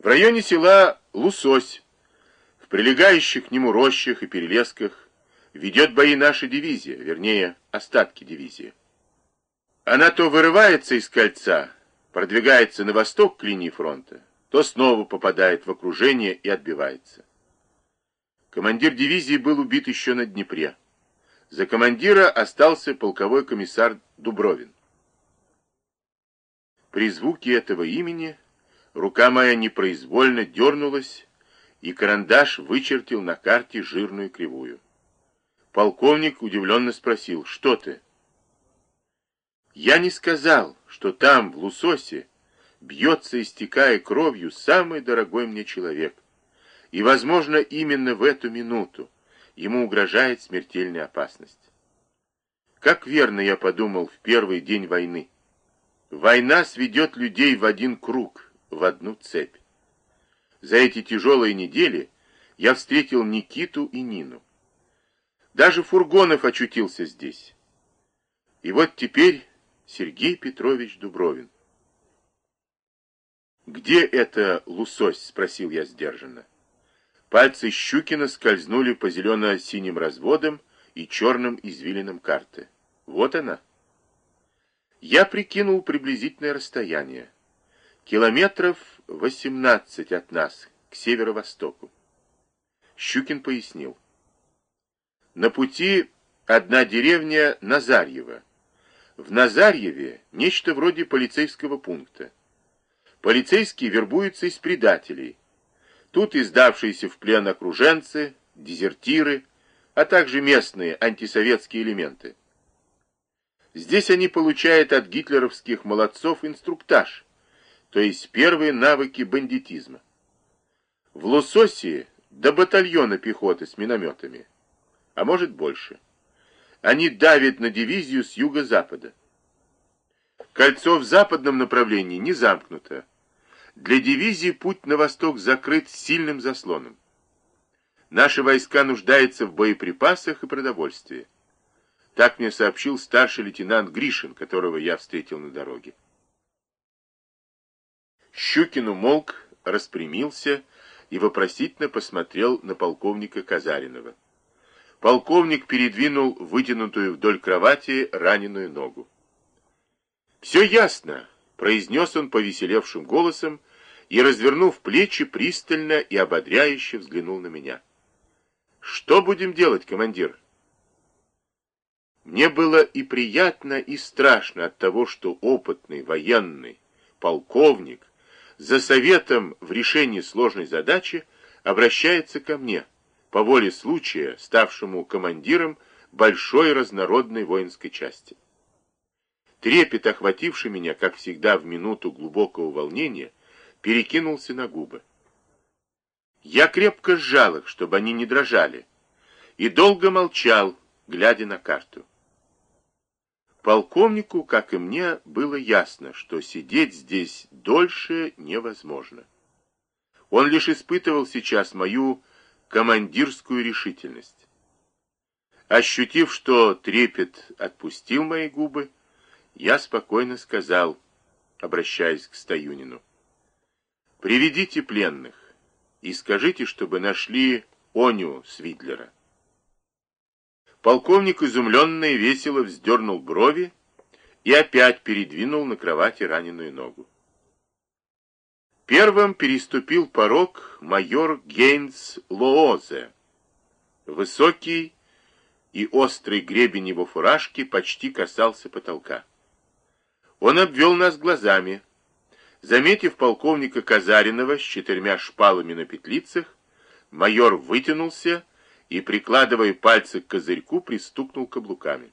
В районе села Лусось, в прилегающих к нему рощах и перелесках, ведет бои наша дивизия, вернее, остатки дивизии. Она то вырывается из кольца, продвигается на восток к линии фронта, то снова попадает в окружение и отбивается. Командир дивизии был убит еще на Днепре. За командира остался полковой комиссар Дубровин. При звуке этого имени рука моя непроизвольно дернулась, и карандаш вычертил на карте жирную кривую. Полковник удивленно спросил, что ты? Я не сказал, что там, в Лусосе, бьется, истекая кровью, самый дорогой мне человек. И, возможно, именно в эту минуту ему угрожает смертельная опасность. Как верно я подумал в первый день войны. Война сведет людей в один круг, в одну цепь. За эти тяжелые недели я встретил Никиту и Нину. Даже Фургонов очутился здесь. И вот теперь Сергей Петрович Дубровин. «Где это лусось?» — спросил я сдержанно. Пальцы Щукина скользнули по зелено-синим разводам и черным извилинам карты. Вот она. Я прикинул приблизительное расстояние. Километров 18 от нас, к северо-востоку. Щукин пояснил. На пути одна деревня Назарьева. В Назарьеве нечто вроде полицейского пункта. Полицейские вербуются из предателей. Тут издавшиеся в плен окруженцы, дезертиры, а также местные антисоветские элементы. Здесь они получают от гитлеровских молодцов инструктаж, то есть первые навыки бандитизма. В Лососии до батальона пехоты с минометами, а может больше. Они давят на дивизию с юго-запада. Кольцо в западном направлении не замкнуто. Для дивизии путь на восток закрыт сильным заслоном. Наши войска нуждаются в боеприпасах и продовольствии. Так мне сообщил старший лейтенант Гришин, которого я встретил на дороге. Щукин умолк, распрямился и вопросительно посмотрел на полковника Казаринова. Полковник передвинул вытянутую вдоль кровати раненую ногу. «Все ясно», — произнес он повеселевшим голосом и, развернув плечи, пристально и ободряюще взглянул на меня. «Что будем делать, командир?» Мне было и приятно, и страшно от того, что опытный военный полковник за советом в решении сложной задачи обращается ко мне, по воле случая, ставшему командиром большой разнородной воинской части. Трепет, охвативший меня, как всегда, в минуту глубокого волнения, перекинулся на губы. Я крепко сжал их, чтобы они не дрожали, и долго молчал, глядя на карту. Полковнику, как и мне, было ясно, что сидеть здесь дольше невозможно. Он лишь испытывал сейчас мою командирскую решительность. Ощутив, что трепет отпустил мои губы, я спокойно сказал, обращаясь к Стоюнину, «Приведите пленных и скажите, чтобы нашли Оню Свидлера». Полковник изумленно и весело вздернул брови и опять передвинул на кровати раненую ногу. Первым переступил порог майор Гейнс Лоозе. Высокий и острый гребень его фуражки почти касался потолка. Он обвел нас глазами. Заметив полковника Казаринова с четырьмя шпалами на петлицах, майор вытянулся и, прикладывая пальцы к козырьку, пристукнул каблуками.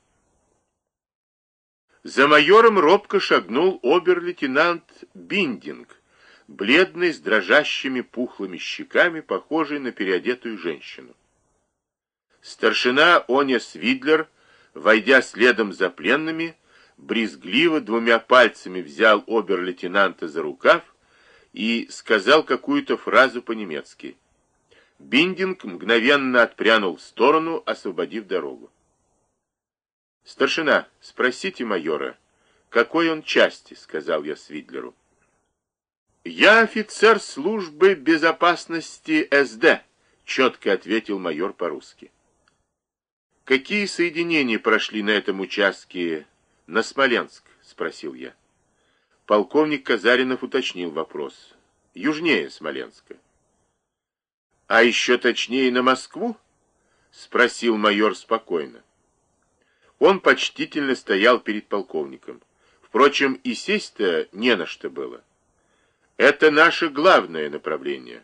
За майором робко шагнул обер-лейтенант Биндинг, бледный, с дрожащими пухлыми щеками, похожий на переодетую женщину. Старшина Оня Свидлер, войдя следом за пленными, брезгливо двумя пальцами взял обер-лейтенанта за рукав и сказал какую-то фразу по-немецки — Биндинг мгновенно отпрянул в сторону, освободив дорогу. «Старшина, спросите майора, какой он части?» — сказал я Свидлеру. «Я офицер службы безопасности СД», — четко ответил майор по-русски. «Какие соединения прошли на этом участке на Смоленск?» — спросил я. Полковник Казаринов уточнил вопрос. «Южнее Смоленска». «А еще точнее на Москву?» — спросил майор спокойно. Он почтительно стоял перед полковником. Впрочем, и сесть-то не на что было. Это наше главное направление.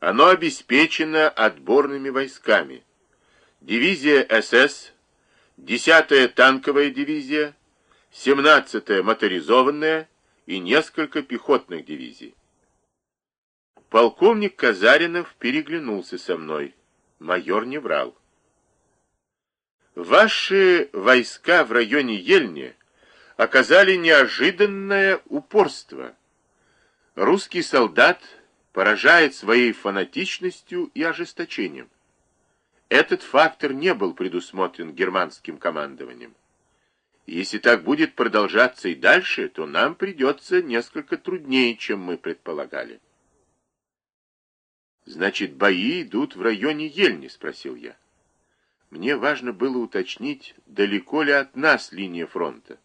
Оно обеспечено отборными войсками. Дивизия СС, 10-я танковая дивизия, 17-я моторизованная и несколько пехотных дивизий. Полковник Казаринов переглянулся со мной. Майор не врал. Ваши войска в районе Ельни оказали неожиданное упорство. Русский солдат поражает своей фанатичностью и ожесточением. Этот фактор не был предусмотрен германским командованием. Если так будет продолжаться и дальше, то нам придется несколько труднее, чем мы предполагали. Значит, бои идут в районе Ельни, спросил я. Мне важно было уточнить, далеко ли от нас линия фронта.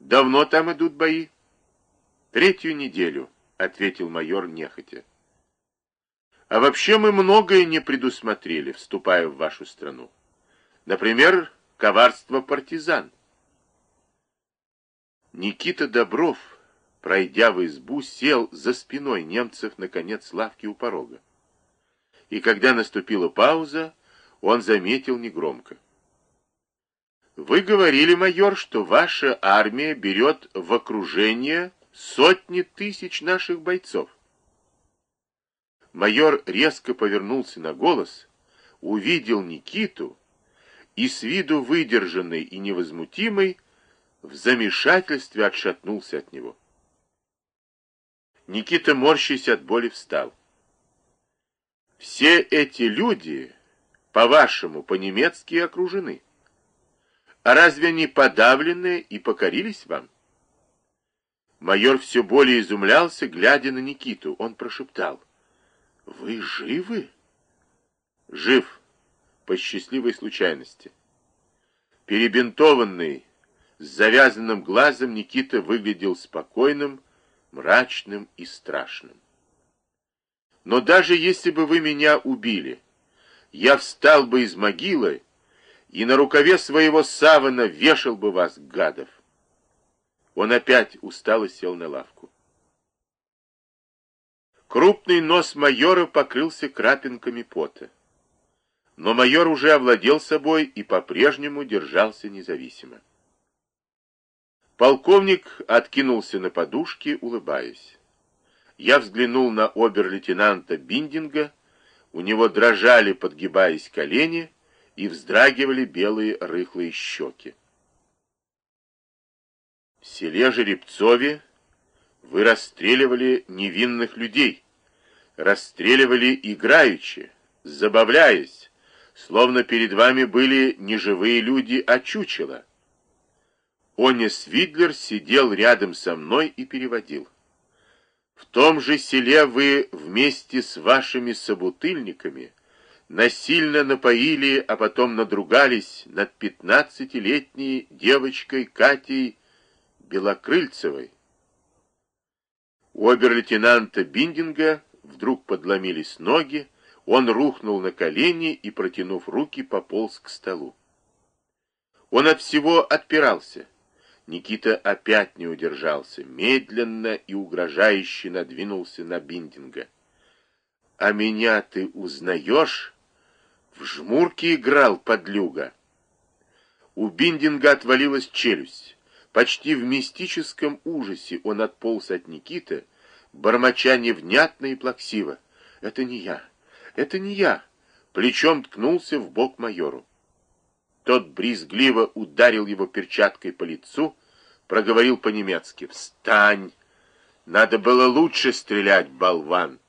Давно там идут бои? Третью неделю, ответил майор нехотя. А вообще мы многое не предусмотрели, вступая в вашу страну. Например, коварство партизан. Никита Добров, пройдя в избу, сел за спиной немцев, наконец, лавки у порога. И когда наступила пауза, он заметил негромко. Вы говорили, майор, что ваша армия берет в окружение сотни тысяч наших бойцов. Майор резко повернулся на голос, увидел Никиту и с виду выдержанный и невозмутимый в замешательстве отшатнулся от него. Никита, морщись от боли, встал. Все эти люди по-вашему, по-немецки окружены. А разве они подавлены и покорились вам? Майор все более изумлялся, глядя на Никиту. Он прошептал. «Вы живы?» «Жив, по счастливой случайности». Перебинтованный, с завязанным глазом, Никита выглядел спокойным, мрачным и страшным. «Но даже если бы вы меня убили...» я встал бы из могилы и на рукаве своего савана вешал бы вас, гадов. Он опять устало сел на лавку. Крупный нос майора покрылся крапинками пота. Но майор уже овладел собой и по-прежнему держался независимо. Полковник откинулся на подушке, улыбаясь. Я взглянул на обер-лейтенанта Биндинга, у него дрожали, подгибаясь колени, и вздрагивали белые рыхлые щеки. В селе Жеребцове вы расстреливали невинных людей, расстреливали играючи, забавляясь, словно перед вами были не живые люди, а чучело. Онес Видлер сидел рядом со мной и переводил. В том же селе вы вместе с вашими собутыльниками насильно напоили, а потом надругались над пятнадцатилетней девочкой Катей Белокрыльцевой. У обер-лейтенанта Биндинга вдруг подломились ноги, он рухнул на колени и, протянув руки, пополз к столу. Он от всего отпирался. Никита опять не удержался, медленно и угрожающе надвинулся на Биндинга. «А меня ты узнаешь? В жмурке играл подлюга!» У Биндинга отвалилась челюсть. Почти в мистическом ужасе он отполз от Никиты, бормоча невнятно и плаксиво. «Это не я! Это не я!» Плечом ткнулся в бок майору. Тот брезгливо ударил его перчаткой по лицу, проговорил по-немецки. «Встань! Надо было лучше стрелять, болван!»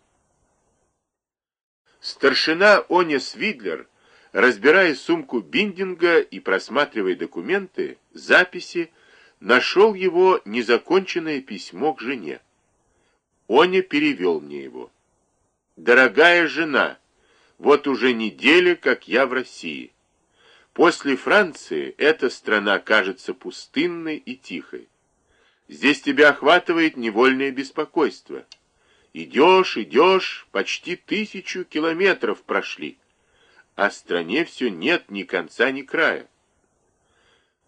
Старшина Онес Видлер, разбирая сумку Биндинга и просматривая документы, записи, нашел его незаконченное письмо к жене. Оня перевел мне его. «Дорогая жена, вот уже неделя, как я в России. После Франции эта страна кажется пустынной и тихой. Здесь тебя охватывает невольное беспокойство. Идешь, идешь, почти тысячу километров прошли, а стране все нет ни конца, ни края.